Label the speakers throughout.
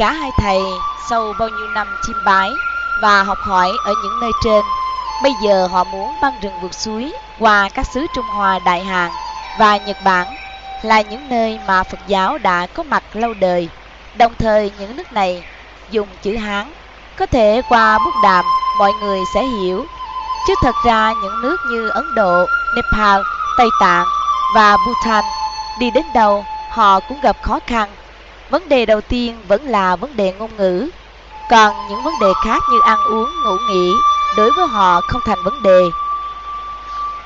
Speaker 1: Cả hai thầy sau bao nhiêu năm chiêm bái và học hỏi ở những nơi trên, bây giờ họ muốn băng rừng vượt suối qua các xứ Trung Hoa Đại Hàn và Nhật Bản là những nơi mà Phật giáo đã có mặt lâu đời. Đồng thời những nước này dùng chữ Hán, có thể qua bút đàm mọi người sẽ hiểu. Chứ thật ra những nước như Ấn Độ, Nepal, Tây Tạng và Bhutan đi đến đâu họ cũng gặp khó khăn. Vấn đề đầu tiên vẫn là vấn đề ngôn ngữ. Còn những vấn đề khác như ăn uống, ngủ nghỉ đối với họ không thành vấn đề.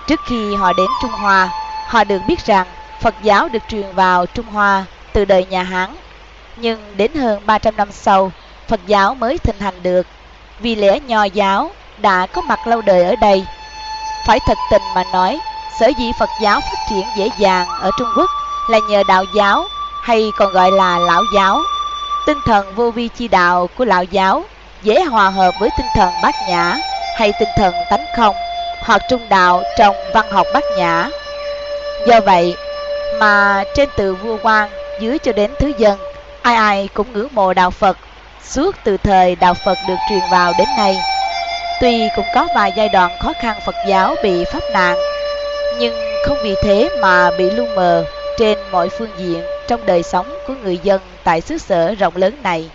Speaker 1: Trước khi họ đến Trung Hoa, họ được biết rằng Phật giáo được truyền vào Trung Hoa từ đời nhà Hán. Nhưng đến hơn 300 năm sau, Phật giáo mới thịnh hành được, vì lẽ nho giáo đã có mặt lâu đời ở đây. Phải thật tình mà nói, sở dĩ Phật giáo phát triển dễ dàng ở Trung Quốc là nhờ đạo giáo hay còn gọi là lão giáo. Tinh thần vô vi chi đạo của lão giáo dễ hòa hợp với tinh thần bát nhã hay tinh thần tánh không hoặc trung đạo trong văn học bát nhã. Do vậy mà trên từ vua quan dưới cho đến thứ dân, ai ai cũng ngưỡng mộ đạo Phật suốt từ thời đạo Phật được truyền vào đến nay. Tuy cũng có vài giai đoạn khó khăn Phật giáo bị pháp nạn, nhưng không vì thế mà bị lu mờ trên mọi phương diện trong đời sống của người dân tại xứ sở rộng lớn này.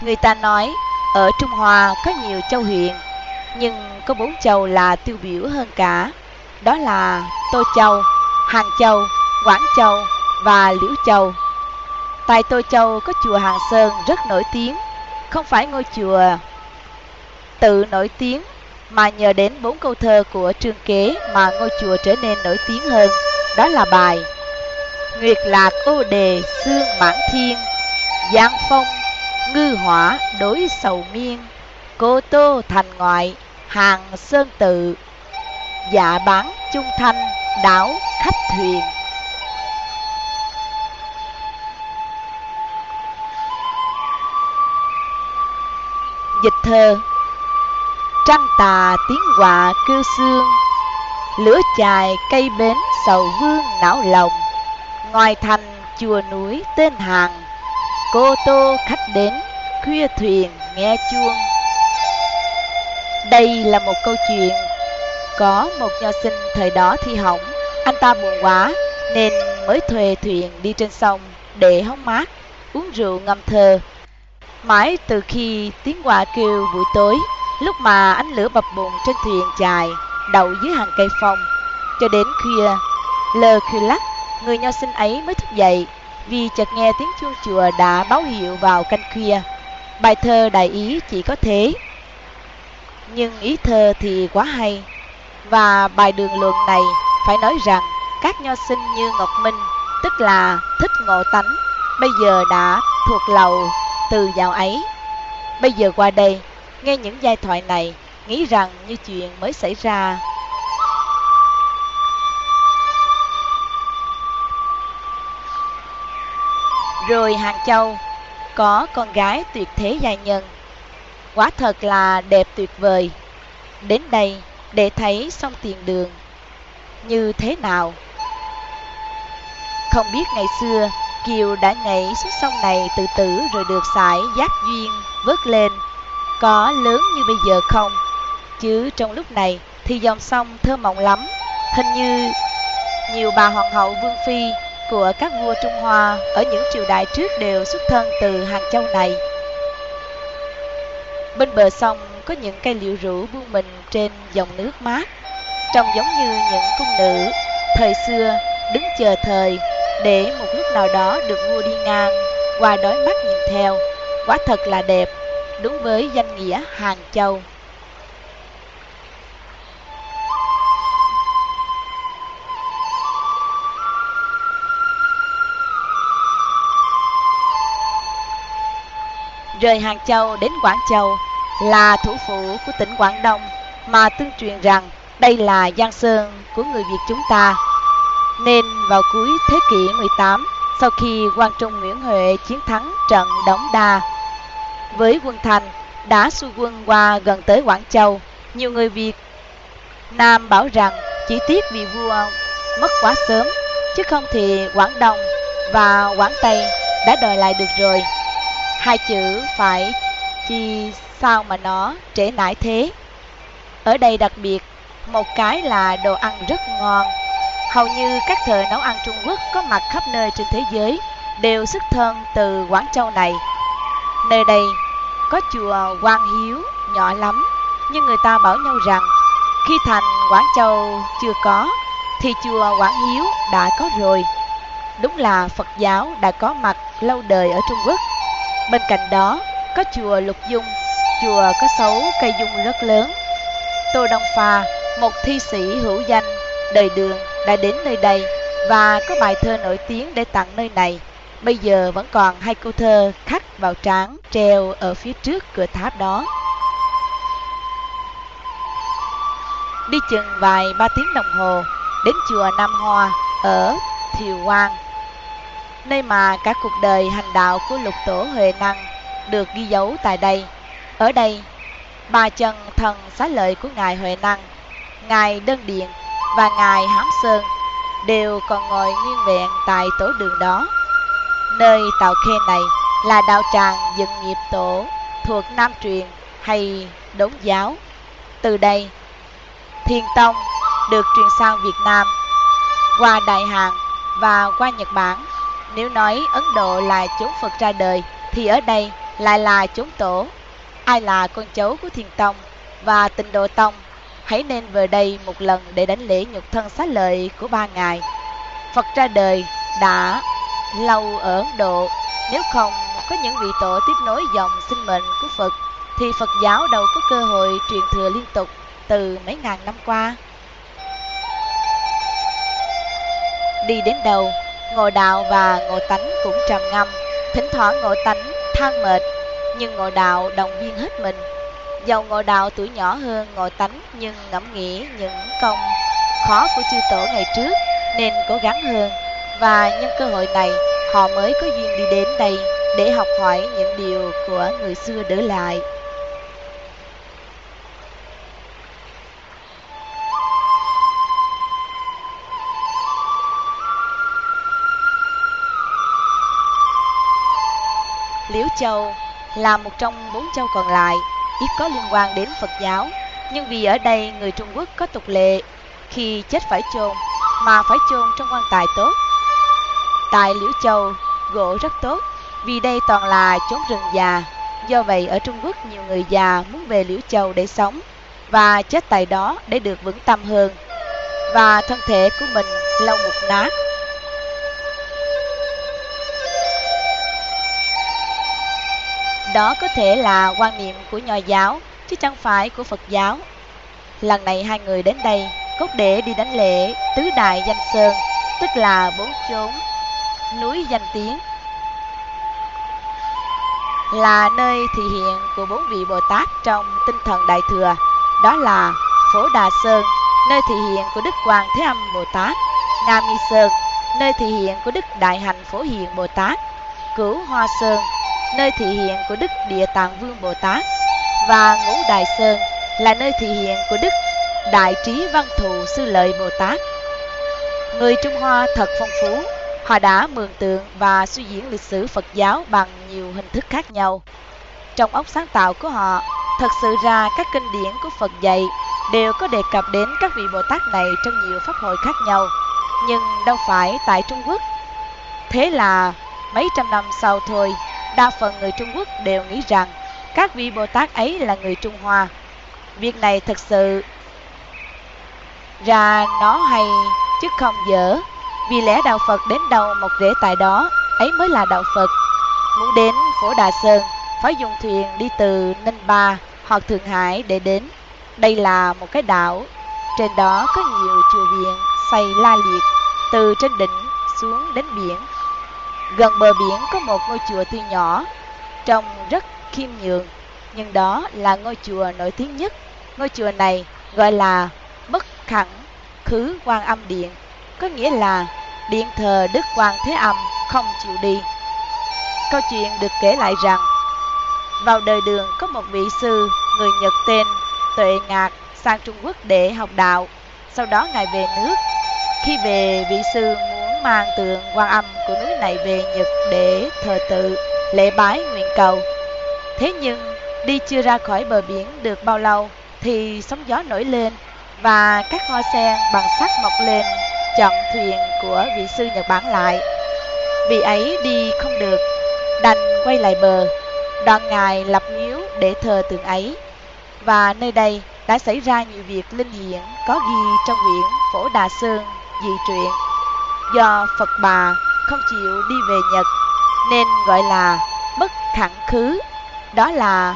Speaker 1: Người ta nói ở Trung Hoa có nhiều châu huyện, nhưng có bốn châu là tiêu biểu hơn cả. Đó là Tô Châu, Hàng Châu, Quảng Châu và Liễu Châu. Tại Tô Châu có chùa Hàng Sơn rất nổi tiếng, không phải ngôi chùa tự nổi tiếng mà nhờ đến bốn câu thơ của Trương Kế mà ngôi chùa trở nên nổi tiếng hơn, đó là bài Nguyệt lạc ô đề xương mãn thiên, giang phong ngư hỏa đối sầu miên, cô tô thành ngoại, hàng sơn tự, dạ bán trung thanh, đảo khách thuyền. Dịch thơ. Trăng tà tiếng quạ kêu xương Lửa chài cây bến sầu vương não lòng. Ngoài thành chùa núi tên hàng, Cô tô khách đến Khuya thuyền nghe chuông. Đây là một câu chuyện, Có một nho sinh thời đó thi hỏng. Anh ta buồn quá Nên mới thuê thuyền đi trên sông Để hóng mát, Uống rượu ngâm thơ. Mãi từ khi tiếng hòa kêu buổi tối, Lúc mà ánh lửa bập bùng trên thuyền dài, Đậu dưới hàng cây phong. Cho đến khuya Lơ khuya lắc, Người nho sinh ấy mới thức dậy, Vì chợt nghe tiếng chuông chùa đã báo hiệu vào canh khuya. Bài thơ đại ý chỉ có thế. Nhưng ý thơ thì quá hay, Và bài đường luận này phải nói rằng Các nho sinh như Ngọc Minh, Tức là thích ngộ tánh, Bây giờ đã thuộc lầu từ dạo ấy. Bây giờ qua đây, nghe những giai thoại này, nghĩ rằng như chuyện mới xảy ra. Rồi Hàng Châu có con gái tuyệt thế giai nhân. Quả thật là đẹp tuyệt vời. Đến đây để thấy sông tiền đường như thế nào. Không biết ngày xưa Kiều đã nhảy xuống sông này từ tử rồi được sải giác duyên vớt lên. Có lớn như bây giờ không? Chứ trong lúc này thì dòng sông thơ mộng lắm. Hình như nhiều bà hoàng hậu vương phi của các vua Trung Hoa ở những triều đại trước đều xuất thân từ Hàng Châu này. Bên bờ sông có những cây liễu rủ buông mình trên dòng nước mát, trông giống như những cung nữ thời xưa đứng chờ thời để một lúc nào đó được vua đi ngang, qua đói mắt nhìn theo. Quả thật là đẹp, đúng với danh nghĩa hàng châu. Rời hàng châu đến quảng châu là thủ phủ của tỉnh quảng đông, mà tương truyền rằng đây là giang sơn của người việt chúng ta nên vào cuối thế kỷ 18, sau khi quan trung Nguyễn Huệ chiến thắng trận Đống Đa với quân Thành đã xu quân qua gần tới Quảng Châu, Nhiều người Việt Nam bảo rằng chỉ tiếc vì vua mất quá sớm, chứ không thì Quảng Đông và Quảng Tây đã đòi lại được rồi. Hai chữ phải chi sao mà nó trễ nải thế. Ở đây đặc biệt, một cái là đồ ăn rất ngon. Hầu như các thợ nấu ăn Trung Quốc có mặt khắp nơi trên thế giới đều xuất thân từ Quảng Châu này. Nơi đây có chùa Quang Hiếu nhỏ lắm, nhưng người ta bảo nhau rằng khi thành Quảng Châu chưa có, thì chùa Quảng Hiếu đã có rồi. Đúng là Phật giáo đã có mặt lâu đời ở Trung Quốc. Bên cạnh đó, có chùa Lục Dung, chùa có sáu cây dung rất lớn. Tô Đông Pha, một thi sĩ hữu danh, đời đường đã đến nơi đây và có bài thơ nổi tiếng để tặng nơi này. Bây giờ vẫn còn hai câu thơ khắc vào trán treo ở phía trước cửa tháp đó. Đi chừng vài ba tiếng đồng hồ đến chùa Nam Hoa ở Thiều Quang, nơi mà cả cuộc đời hành đạo của lục tổ Huệ Năng được ghi dấu tại đây. Ở đây, ba chân thần xá lợi của Ngài Huệ Năng, Ngài Đơn Điện và Ngài Hám Sơn đều còn ngồi nguyên vẹn tại tổ đường đó. Nơi tạo khe này là đạo tràng dựng nghiệp tổ thuộc Nam truyền hay Đống giáo. Từ đây, Thiền Tông được truyền sang Việt Nam qua Đại Hàn và qua Nhật Bản. Nếu nói Ấn Độ là chốn Phật ra đời thì ở đây lại là chốn tổ. Ai là con cháu của Thiền Tông và Tịnh Độ Tông hãy nên về đây một lần để đánh lễ nhục thân xá lợi của ba ngài. Phật ra đời đã lâu ở Ấn Độ, nếu không có những vị tổ tiếp nối dòng sinh mệnh của Phật thì Phật giáo đâu có cơ hội truyền thừa liên tục từ mấy ngàn năm qua. Đi đến đầu, Ngộ Đạo và Ngộ Tánh cũng trầm ngâm, thỉnh thoảng Ngộ Tánh than mệt, nhưng Ngộ Đạo động viên hết mình. Dầu Ngộ Đạo tuổi nhỏ hơn Ngộ Tánh nhưng ngẫm nghĩ những công khó của chư tổ ngày trước nên cố gắng hơn và nhân cơ hội này họ mới có duyên đi đến đây để học hỏi những điều của người xưa để lại. Liễu Châu là một trong bốn châu còn lại, ít có liên quan đến Phật giáo, nhưng vì ở đây người Trung Quốc có tục lệ khi chết phải chôn mà phải chôn trong quan tài tốt. Tại Liễu Châu, gỗ rất tốt vì đây toàn là chốn rừng già. Do vậy ở Trung Quốc nhiều người già muốn về Liễu Châu để sống và chết tại đó để được vững tâm hơn và thân thể của mình lâu mục nát. Đó có thể là quan niệm của nho giáo chứ chẳng phải của Phật giáo. Lần này hai người đến đây cốt để đi đánh lễ tứ đại danh sơn, tức là bốn chốn núi danh tiếng là nơi thị hiện của bốn vị Bồ Tát trong tinh thần Đại Thừa, đó là Phổ Đà Sơn, nơi thị hiện của Đức Quang Thế Âm Bồ Tát, Nga Mi Sơn, nơi thị hiện của Đức Đại Hạnh Phổ Hiền Bồ Tát, Cửu Hoa Sơn, nơi thị hiện của Đức Địa Tạng Vương Bồ Tát, và Ngũ Đại Sơn là nơi thị hiện của Đức Đại Trí Văn Thù Sư Lợi Bồ Tát. Người Trung Hoa thật phong phú, Họ đã mường tượng và suy diễn lịch sử Phật giáo bằng nhiều hình thức khác nhau. Trong óc sáng tạo của họ, thật sự ra các kinh điển của Phật dạy đều có đề cập đến các vị Bồ Tát này trong nhiều pháp hội khác nhau, nhưng đâu phải tại Trung Quốc. Thế là mấy trăm năm sau thôi, đa phần người Trung Quốc đều nghĩ rằng các vị Bồ Tát ấy là người Trung Hoa. Việc này thật sự ra nó hay chứ không dở vì lẽ đạo Phật đến đâu một rễ tại đó, ấy mới là đạo Phật. Muốn đến Phổ Đà Sơn, phải dùng thuyền đi từ Ninh Ba hoặc Thượng Hải để đến. Đây là một cái đảo, trên đó có nhiều chùa viện xây la liệt từ trên đỉnh xuống đến biển. Gần bờ biển có một ngôi chùa tuy nhỏ, trông rất khiêm nhường, nhưng đó là ngôi chùa nổi tiếng nhất. Ngôi chùa này gọi là Bất Khẳng Khứ Quan Âm Điện có nghĩa là điện thờ Đức Quan Thế Âm không chịu đi. Câu chuyện được kể lại rằng, vào đời đường có một vị sư người Nhật tên Tuệ Ngạc sang Trung Quốc để học đạo. Sau đó Ngài về nước. Khi về, vị sư muốn mang tượng quan âm của núi này về Nhật để thờ tự, lễ bái nguyện cầu. Thế nhưng, đi chưa ra khỏi bờ biển được bao lâu thì sóng gió nổi lên và các hoa sen bằng sắt mọc lên chặn thuyền của vị sư Nhật Bản lại. Vị ấy đi không được, đành quay lại bờ. Đoàn ngài lập miếu để thờ tượng ấy. Và nơi đây đã xảy ra nhiều việc linh hiển có ghi trong quyển Phổ Đà Sơn dị truyện. Do Phật bà không chịu đi về Nhật, nên gọi là bất khẳng khứ. Đó là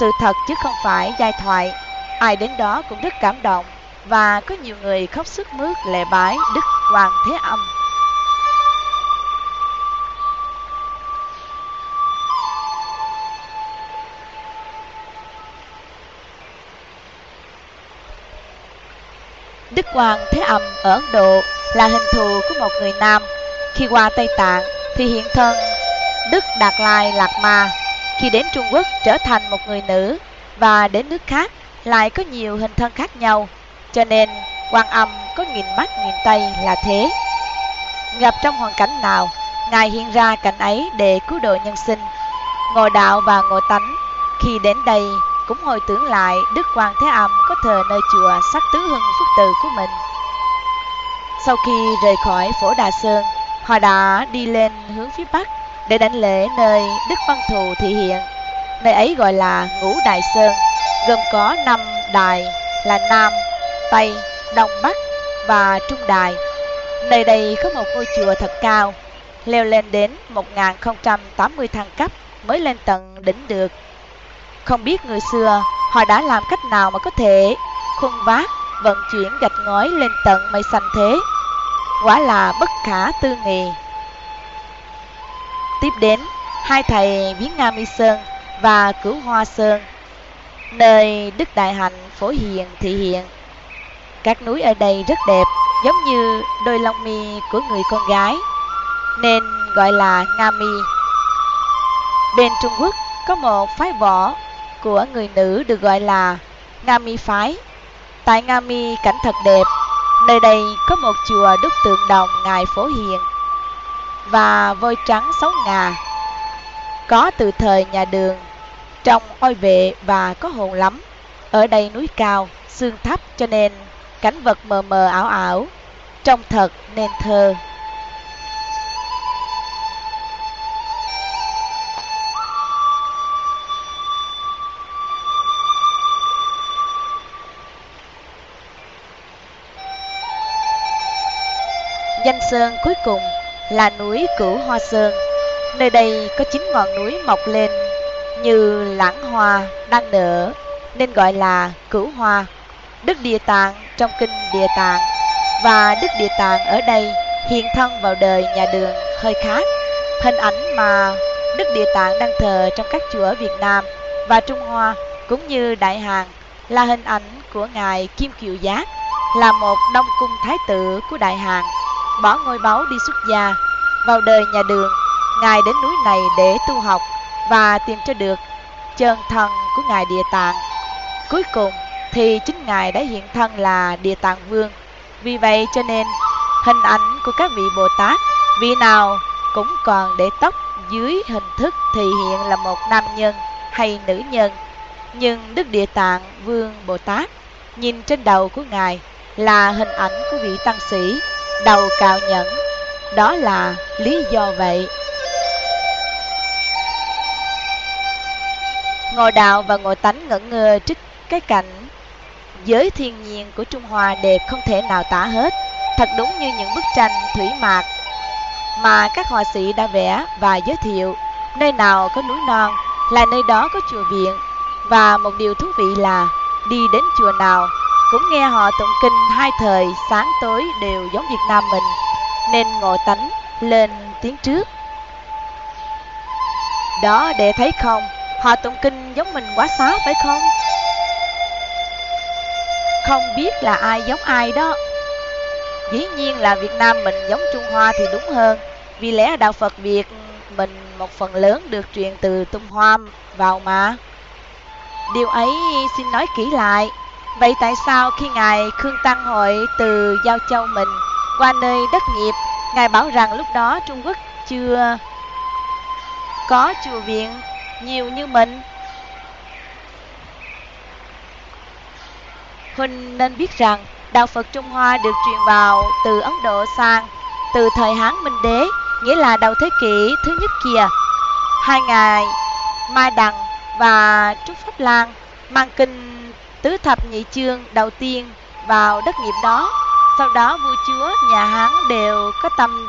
Speaker 1: sự thật chứ không phải giai thoại. Ai đến đó cũng rất cảm động và có nhiều người khóc sức mướt lệ bái Đức Hoàng Thế Âm. Đức Hoàng Thế Âm ở Ấn Độ là hình thù của một người nam. Khi qua Tây Tạng thì hiện thân Đức Đạt Lai Lạc Ma. Khi đến Trung Quốc trở thành một người nữ và đến nước khác lại có nhiều hình thân khác nhau. Cho nên quan âm có nghìn mắt nghìn tay là thế. Gặp trong hoàn cảnh nào, Ngài hiện ra cảnh ấy để cứu độ nhân sinh. Ngồi đạo và ngồi tánh, khi đến đây cũng hồi tưởng lại Đức Quan Thế Âm có thờ nơi chùa sắc tứ hưng phước từ của mình. Sau khi rời khỏi phổ Đà Sơn, họ đã đi lên hướng phía Bắc để đánh lễ nơi Đức Văn Thù thị hiện. Nơi ấy gọi là Ngũ Đại Sơn, gồm có năm đài là Nam, Tây, Đông Bắc và Trung Đài. Nơi đây có một ngôi chùa thật cao, leo lên đến 1080 thang cấp mới lên tận đỉnh được. Không biết người xưa họ đã làm cách nào mà có thể khuân vác vận chuyển gạch ngói lên tận mây xanh thế. Quả là bất khả tư nghị. Tiếp đến, hai thầy Viễn Nga Mi Sơn và Cửu Hoa Sơn, nơi Đức Đại Hạnh Phổ Hiền thị hiện. Các núi ở đây rất đẹp, giống như đôi lông mi của người con gái, nên gọi là Nga Mi. Bên Trung Quốc có một phái võ của người nữ được gọi là Nga Mi phái. Tại Nga Mi cảnh thật đẹp, nơi đây có một chùa đúc tượng đồng ngài Phổ Hiền và voi trắng sáu ngà. Có từ thời nhà Đường, trong oi vệ và có hồn lắm. Ở đây núi cao, xương thấp cho nên cảnh vật mờ mờ ảo ảo, trông thật nên thơ. Sơn cuối cùng là núi Cửu Hoa Sơn. Nơi đây có chín ngọn núi mọc lên như lãng hoa đang nở, nên gọi là Cửu Hoa. Đức Địa Tạng trong kinh Địa Tạng và Đức Địa Tạng ở đây hiện thân vào đời nhà đường hơi khác. Hình ảnh mà Đức Địa Tạng đang thờ trong các chùa ở Việt Nam và Trung Hoa cũng như Đại Hàn là hình ảnh của Ngài Kim Kiều Giác, là một đông cung thái tử của Đại Hàn bỏ ngôi báu đi xuất gia, vào đời nhà đường, ngài đến núi này để tu học và tìm cho được chân thân của ngài địa tạng. Cuối cùng thì chính ngài đã hiện thân là địa tạng vương. Vì vậy cho nên, hình ảnh của các vị bồ tát, vị nào cũng còn để tóc dưới hình thức thì hiện là một nam nhân hay nữ nhân. Nhưng đức địa tạng vương bồ tát nhìn trên đầu của ngài là hình ảnh của vị tăng sĩ đầu cào nhẫn. Đó là lý do vậy. Ngồi đạo và ngồi tánh ngẩn ngơ trước cái cảnh. Giới thiên nhiên của trung hoa đẹp không thể nào tả hết. Thật đúng như những bức tranh thủy mạc mà các họa sĩ đã vẽ và giới thiệu. Nơi nào có núi non là nơi đó có chùa viện. Và một điều thú vị là đi đến chùa nào cũng nghe họ tụng kinh hai thời sáng tối đều giống Việt Nam mình, nên ngồi tánh lên tiếng trước. Đó, để thấy không? Họ tụng kinh giống mình quá xá, phải không? Không biết là ai giống ai đó. Dĩ nhiên là việt nam mình giống trung hoa thì đúng hơn. Vì lẽ đạo phật việt mình một phần lớn được truyền từ tung hoa vào mà. Điều ấy xin nói kỹ lại. Vậy tại sao khi Ngài Khương Tăng Hội từ Giao Châu mình qua nơi đất nghiệp, Ngài bảo rằng lúc đó Trung Quốc chưa có chùa viện nhiều như mình? Huynh nên biết rằng Đạo Phật Trung Hoa được truyền vào từ Ấn Độ sang từ thời Hán Minh Đế, nghĩa là đầu thế kỷ thứ nhất kia Hai ngài Mai Đằng và Trúc Pháp Lan mang kinh tứ thập nhị chương đầu tiên vào đất nghiệp đó. Sau đó vua chúa, nhà Hán đều có tâm